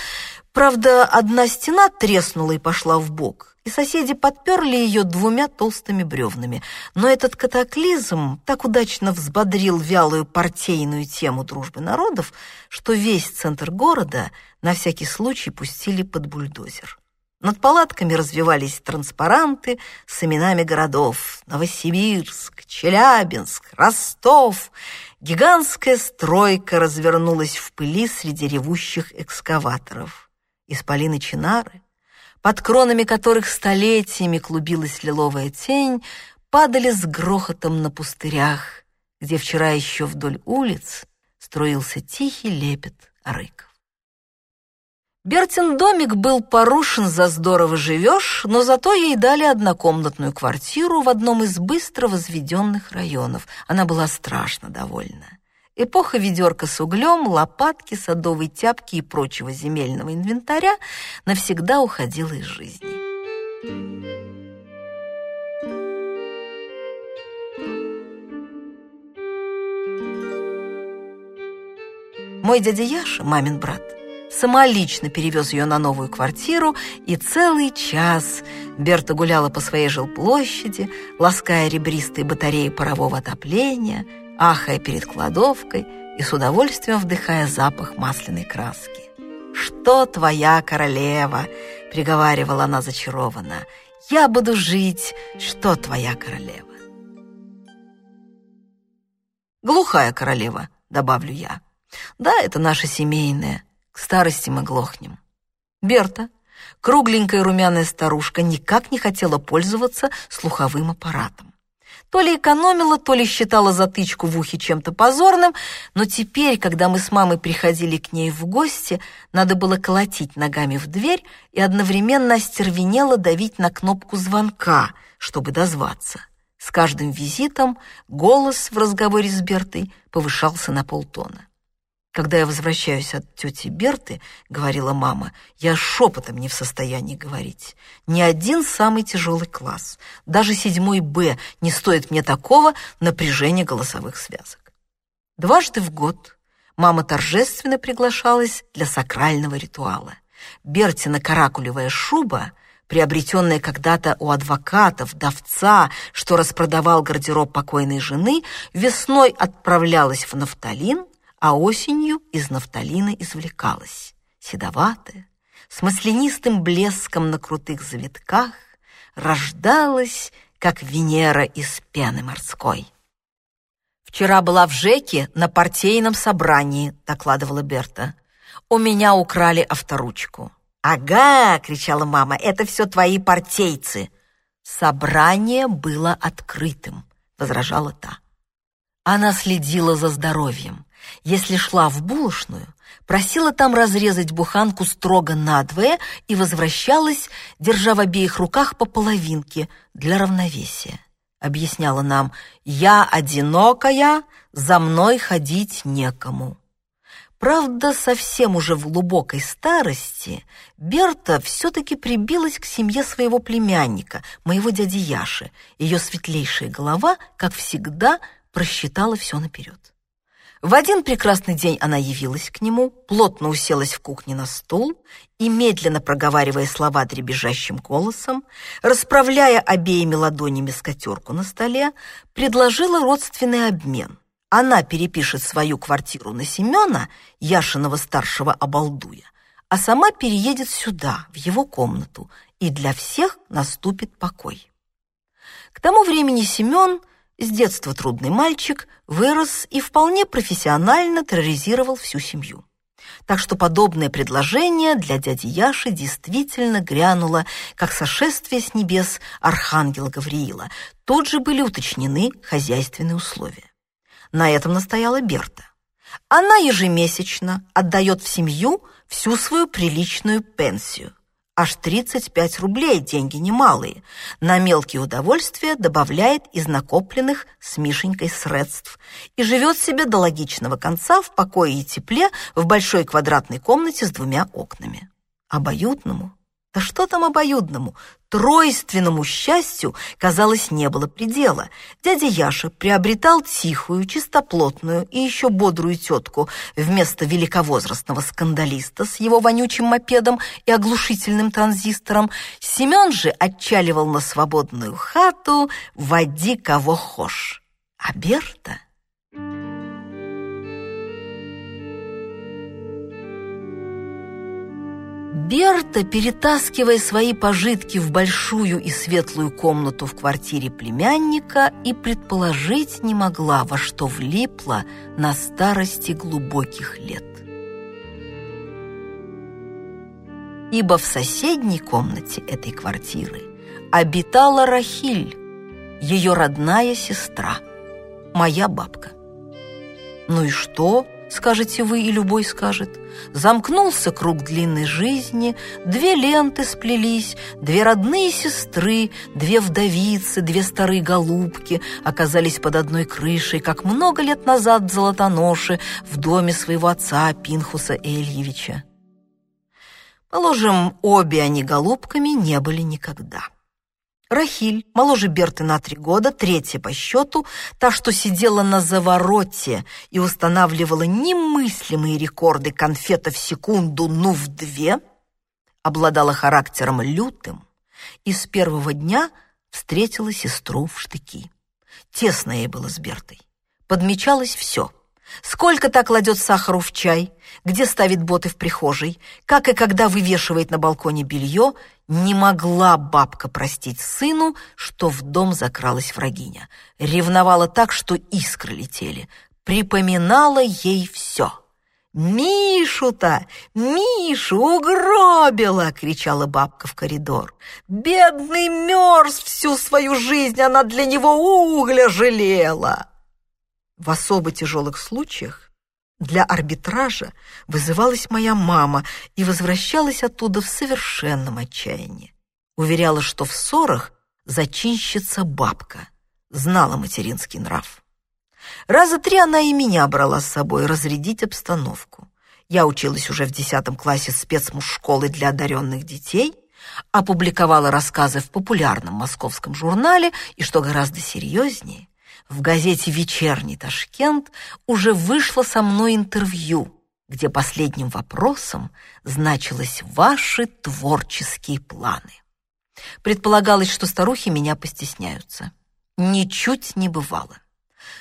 Правда, одна стена треснула и пошла в бок, и соседи подперли ее двумя толстыми бревнами. Но этот катаклизм так удачно взбодрил вялую партийную тему дружбы народов, что весь центр города на всякий случай пустили под бульдозер. Над палатками развивались транспаранты с именами городов Новосибирск, Челябинск, Ростов. Гигантская стройка развернулась в пыли среди ревущих экскаваторов. Исполины Чинары, под кронами которых столетиями клубилась лиловая тень, падали с грохотом на пустырях, где вчера еще вдоль улиц строился тихий лепет рыков. Бертин домик был порушен за здорово живешь, но зато ей дали однокомнатную квартиру в одном из быстро возведенных районов. Она была страшно довольна. Эпоха ведерка с углем, лопатки, садовой тяпки и прочего земельного инвентаря навсегда уходила из жизни. Мой дядя Яша, мамин брат, самолично перевез ее на новую квартиру, и целый час Берта гуляла по своей жилплощади, лаская ребристые батареи парового отопления, ахая перед кладовкой и с удовольствием вдыхая запах масляной краски. «Что твоя королева?» — приговаривала она зачарованно. «Я буду жить, что твоя королева?» «Глухая королева», — добавлю я. «Да, это наша семейная». К старости мы глохнем. Берта, кругленькая румяная старушка, никак не хотела пользоваться слуховым аппаратом. То ли экономила, то ли считала затычку в ухе чем-то позорным, но теперь, когда мы с мамой приходили к ней в гости, надо было колотить ногами в дверь и одновременно остервенело давить на кнопку звонка, чтобы дозваться. С каждым визитом голос в разговоре с Бертой повышался на полтона. Когда я возвращаюсь от тети Берты, говорила мама, я шепотом не в состоянии говорить. Ни один самый тяжелый класс, даже седьмой Б, не стоит мне такого напряжения голосовых связок. Дважды в год мама торжественно приглашалась для сакрального ритуала. Бертина каракулевая шуба, приобретенная когда-то у адвоката, вдовца, что распродавал гардероб покойной жены, весной отправлялась в нафталин, а осенью из нафталина извлекалась, седоватая, с маслянистым блеском на крутых завитках, рождалась, как Венера из пены морской. «Вчера была в ЖЭКе на партийном собрании», — докладывала Берта. «У меня украли авторучку». «Ага!» — кричала мама. «Это все твои партейцы!» «Собрание было открытым», — возражала та. Она следила за здоровьем. Если шла в булочную, просила там разрезать буханку строго надвое и возвращалась, держа в обеих руках по половинке для равновесия. Объясняла нам, «Я одинокая, за мной ходить некому». Правда, совсем уже в глубокой старости Берта все-таки прибилась к семье своего племянника, моего дяди Яши. Ее светлейшая голова, как всегда, просчитала все наперед. В один прекрасный день она явилась к нему, плотно уселась в кухне на стул и, медленно проговаривая слова дребезжащим голосом, расправляя обеими ладонями скатерку на столе, предложила родственный обмен. Она перепишет свою квартиру на Семена, Яшиного старшего обалдуя, а сама переедет сюда, в его комнату, и для всех наступит покой. К тому времени Семен – с детства трудный мальчик, вырос и вполне профессионально терроризировал всю семью. Так что подобное предложение для дяди Яши действительно грянуло, как сошествие с небес архангела Гавриила. Тут же были уточнены хозяйственные условия. На этом настояла Берта. Она ежемесячно отдает в семью всю свою приличную пенсию – Аж 35 рублей, деньги немалые. На мелкие удовольствия добавляет из накопленных с Мишенькой средств и живет себе до логичного конца в покое и тепле в большой квадратной комнате с двумя окнами. Обоюдному да что там обоюдному? Тройственному счастью, казалось, не было предела. Дядя Яша приобретал тихую, чистоплотную и еще бодрую тетку вместо великовозрастного скандалиста с его вонючим мопедом и оглушительным транзистором. Семен же отчаливал на свободную хату «Води кого хошь». А Берта... Берта, перетаскивая свои пожитки в большую и светлую комнату в квартире племянника, и предположить не могла, во что влипла на старости глубоких лет. Ибо в соседней комнате этой квартиры обитала Рахиль, ее родная сестра, моя бабка. Ну и что? Скажете вы, и любой скажет. Замкнулся круг длинной жизни, две ленты сплелись, две родные сестры, две вдовицы, две старые голубки оказались под одной крышей, как много лет назад в Золотоноши в доме своего отца Пинхуса Эльевича. Положим, обе они голубками не были никогда. Рахиль, моложе Берты на три года, третья по счету, та, что сидела на завороте и устанавливала немыслимые рекорды конфета в секунду, ну в две, обладала характером лютым и с первого дня встретила сестру в штыки. Тесно ей было с Бертой. Подмечалось все — Сколько так кладет сахару в чай, где ставит боты в прихожей, как и когда вывешивает на балконе белье, не могла бабка простить сыну, что в дом закралась врагиня. Ревновала так, что искры летели. Припоминала ей все. «Мишу-то! Мишу угробила!» — кричала бабка в коридор. «Бедный мерз всю свою жизнь, она для него угля жалела!» В особо тяжелых случаях для арбитража вызывалась моя мама и возвращалась оттуда в совершенном отчаянии. Уверяла, что в ссорах зачинщица бабка, знала материнский нрав. Раза три она и меня брала с собой разрядить обстановку. Я училась уже в десятом классе спецмуж-школы для одаренных детей, опубликовала рассказы в популярном московском журнале и, что гораздо серьезнее, в газете «Вечерний Ташкент» уже вышло со мной интервью, где последним вопросом значилось «Ваши творческие планы». Предполагалось, что старухи меня постесняются. Ничуть не бывало.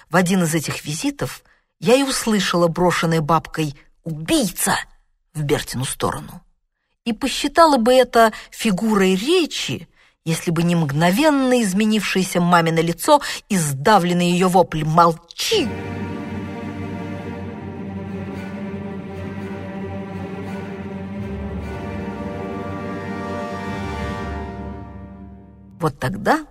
В один из этих визитов я и услышала брошенной бабкой «Убийца!» в Бертину сторону. И посчитала бы это фигурой речи, если бы не мгновенно изменившееся мамино лицо и сдавленный ее вопль «Молчи!» Вот тогда,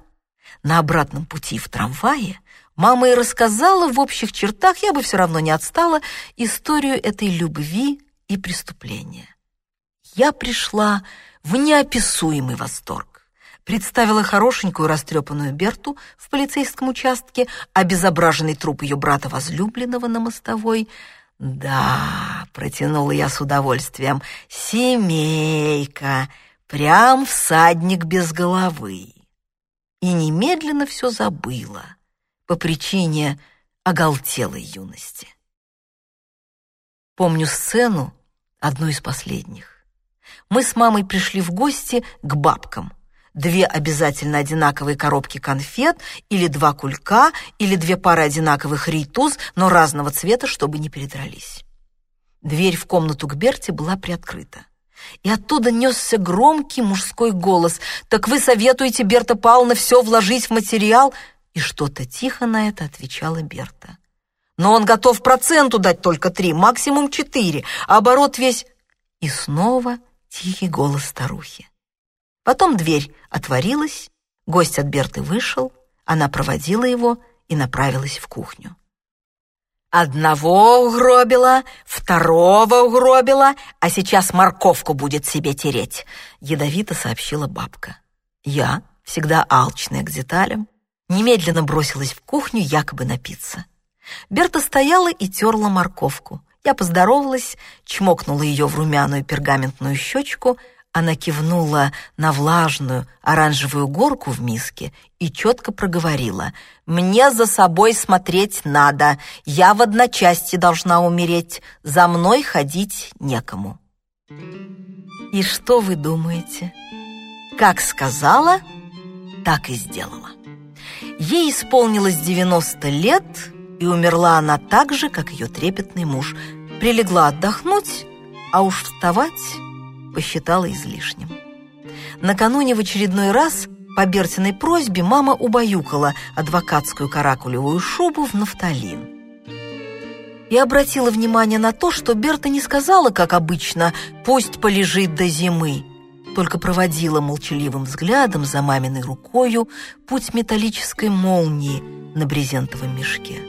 на обратном пути в трамвае, мама и рассказала в общих чертах, я бы все равно не отстала, историю этой любви и преступления. Я пришла в неописуемый восторг. Представила хорошенькую растрепанную Берту в полицейском участке, обезображенный труп ее брата-возлюбленного на мостовой. «Да», — протянула я с удовольствием, — «семейка, прям всадник без головы» и немедленно все забыла по причине оголтелой юности. Помню сцену, одну из последних. Мы с мамой пришли в гости к бабкам. Две обязательно одинаковые коробки конфет, или два кулька, или две пары одинаковых рейтуз, но разного цвета, чтобы не передрались. Дверь в комнату к Берте была приоткрыта и оттуда несся громкий мужской голос. «Так вы советуете, Берта Павловна, все вложить в материал?» И что-то тихо на это отвечала Берта. «Но он готов проценту дать только три, максимум четыре, а оборот весь...» И снова тихий голос старухи. Потом дверь отворилась, гость от Берты вышел, она проводила его и направилась в кухню. Одного угробила, второго угробила, а сейчас морковку будет себе тереть, ядовито сообщила бабка. Я, всегда алчная к деталям, немедленно бросилась в кухню якобы напиться. Берта стояла и терла морковку. Я поздоровалась, чмокнула ее в румяную пергаментную щечку, она кивнула на влажную оранжевую горку в миске и четко проговорила. «Мне за собой смотреть надо. Я в одночасье должна умереть. За мной ходить некому». И что вы думаете? Как сказала, так и сделала. Ей исполнилось 90 лет, и умерла она так же, как ее трепетный муж. Прилегла отдохнуть, а уж вставать посчитала излишним. Накануне в очередной раз по Бертиной просьбе мама убаюкала адвокатскую каракулевую шубу в нафталин. И обратила внимание на то, что Берта не сказала, как обычно, «пусть полежит до зимы», только проводила молчаливым взглядом за маминой рукою путь металлической молнии на брезентовом мешке.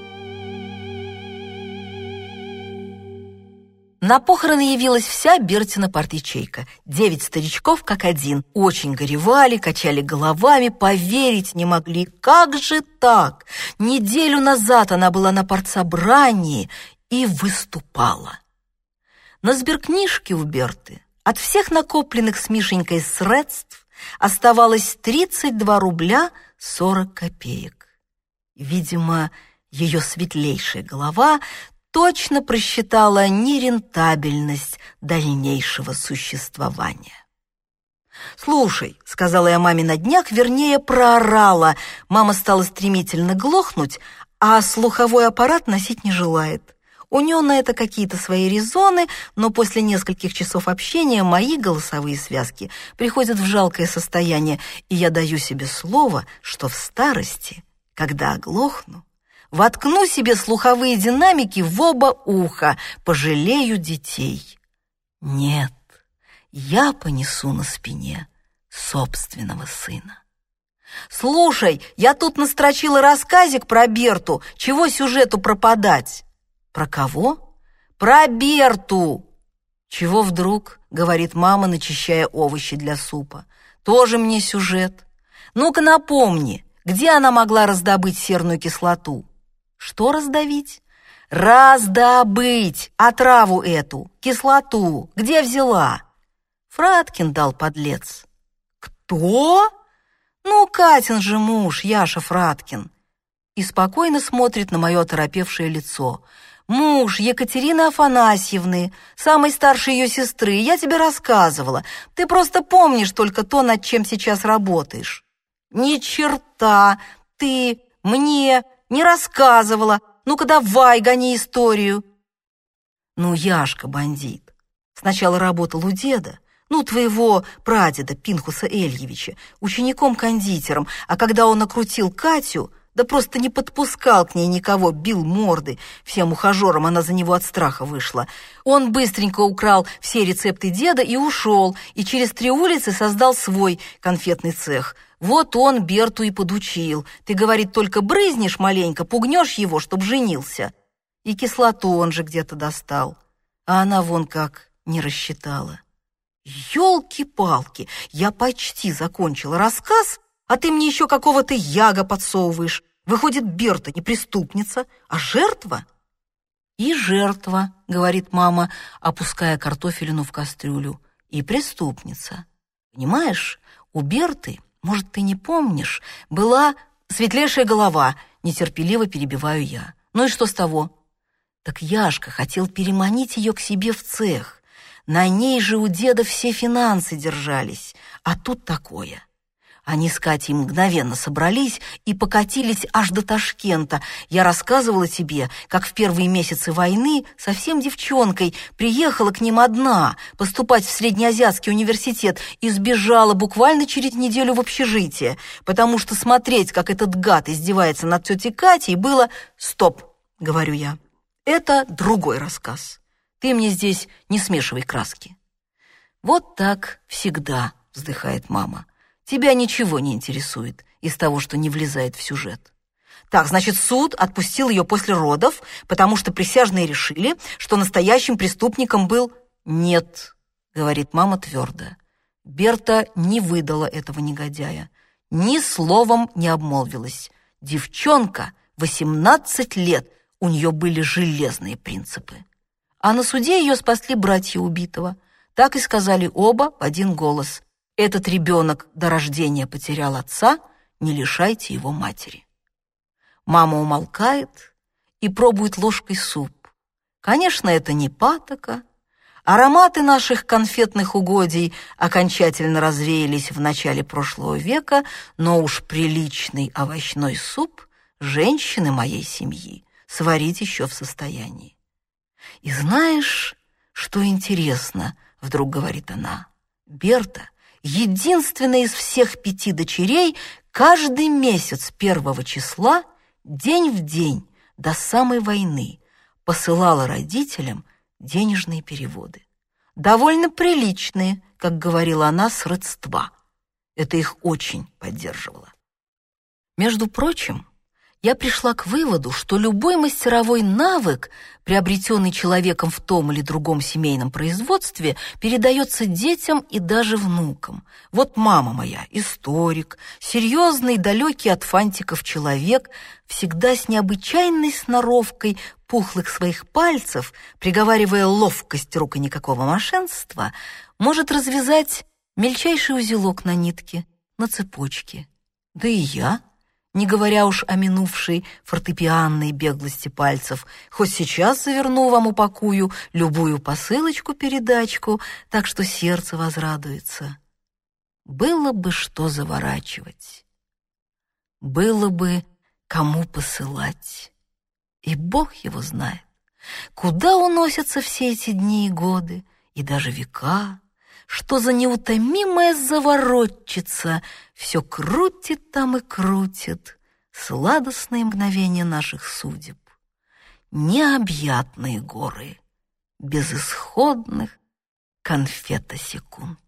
На похороны явилась вся Бертина парт-ячейка. Девять старичков как один. Очень горевали, качали головами, поверить не могли. Как же так? Неделю назад она была на партсобрании и выступала. На сберкнижке у Берты от всех накопленных с Мишенькой средств оставалось 32 рубля 40 копеек. Видимо, ее светлейшая голова точно просчитала нерентабельность дальнейшего существования. «Слушай», — сказала я маме на днях, вернее, проорала. Мама стала стремительно глохнуть, а слуховой аппарат носить не желает. У нее на это какие-то свои резоны, но после нескольких часов общения мои голосовые связки приходят в жалкое состояние, и я даю себе слово, что в старости, когда оглохну, Воткну себе слуховые динамики в оба уха, пожалею детей. Нет, я понесу на спине собственного сына. Слушай, я тут настрочила рассказик про Берту. Чего сюжету пропадать? Про кого? Про Берту. Чего вдруг, говорит мама, начищая овощи для супа. Тоже мне сюжет. Ну-ка напомни, где она могла раздобыть серную кислоту? Что раздавить? Раздобыть отраву эту, кислоту. Где взяла? Фраткин дал подлец. Кто? Ну, Катин же муж, Яша Фраткин. И спокойно смотрит на мое оторопевшее лицо. Муж Екатерины Афанасьевны, самой старшей ее сестры, я тебе рассказывала. Ты просто помнишь только то, над чем сейчас работаешь. Ни черта, ты мне не рассказывала, Ну-ка давай, гони историю. Ну, Яшка бандит. Сначала работал у деда, ну, твоего прадеда Пинхуса Эльевича, учеником-кондитером, а когда он накрутил Катю, да просто не подпускал к ней никого, бил морды. Всем ухажерам она за него от страха вышла. Он быстренько украл все рецепты деда и ушел, и через три улицы создал свой конфетный цех. Вот он Берту и подучил. Ты, говорит, только брызнешь маленько, пугнешь его, чтоб женился. И кислоту он же где-то достал. А она вон как не рассчитала. Ёлки-палки, я почти закончила рассказ, а ты мне еще какого-то яга подсовываешь. Выходит, Берта не преступница, а жертва?» «И жертва», — говорит мама, опуская картофелину в кастрюлю, «и преступница. Понимаешь, у Берты, может, ты не помнишь, была светлейшая голова, нетерпеливо перебиваю я. Ну и что с того?» Так Яшка хотел переманить ее к себе в цех. На ней же у деда все финансы держались, а тут такое. Они с Катей мгновенно собрались и покатились аж до Ташкента. Я рассказывала тебе, как в первые месяцы войны совсем девчонкой приехала к ним одна поступать в Среднеазиатский университет и сбежала буквально через неделю в общежитие, потому что смотреть, как этот гад издевается над тетей Катей, было «стоп», — говорю я. Это другой рассказ. Ты мне здесь не смешивай краски. Вот так всегда, вздыхает мама. Тебя ничего не интересует из того, что не влезает в сюжет. Так, значит, суд отпустил ее после родов, потому что присяжные решили, что настоящим преступником был «нет», — говорит мама твердо. Берта не выдала этого негодяя, ни словом не обмолвилась. Девчонка, 18 лет, у нее были железные принципы. А на суде ее спасли братья убитого. Так и сказали оба в один голос. Этот ребенок до рождения потерял отца, не лишайте его матери. Мама умолкает и пробует ложкой суп. Конечно, это не патока. Ароматы наших конфетных угодий окончательно развеялись в начале прошлого века, но уж приличный овощной суп женщины моей семьи сварить еще в состоянии. И знаешь, что интересно, вдруг говорит она, Берта единственная из всех пяти дочерей, каждый месяц первого числа, день в день, до самой войны, посылала родителям денежные переводы. Довольно приличные, как говорила она, с родства. Это их очень поддерживало. Между прочим, я пришла к выводу, что любой мастеровой навык, приобретенный человеком в том или другом семейном производстве, передается детям и даже внукам. Вот мама моя, историк, серьезный, далекий от фантиков человек, всегда с необычайной сноровкой пухлых своих пальцев, приговаривая ловкость рук и никакого мошенства, может развязать мельчайший узелок на нитке, на цепочке. Да и я не говоря уж о минувшей фортепианной беглости пальцев. Хоть сейчас заверну вам упакую любую посылочку-передачку, так что сердце возрадуется. Было бы что заворачивать. Было бы кому посылать. И Бог его знает, куда уносятся все эти дни и годы, и даже века, что за неутомимая заворотчица все крутит там и крутит сладостные мгновения наших судеб, необъятные горы безысходных конфетосекунд.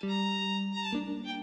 Thank you.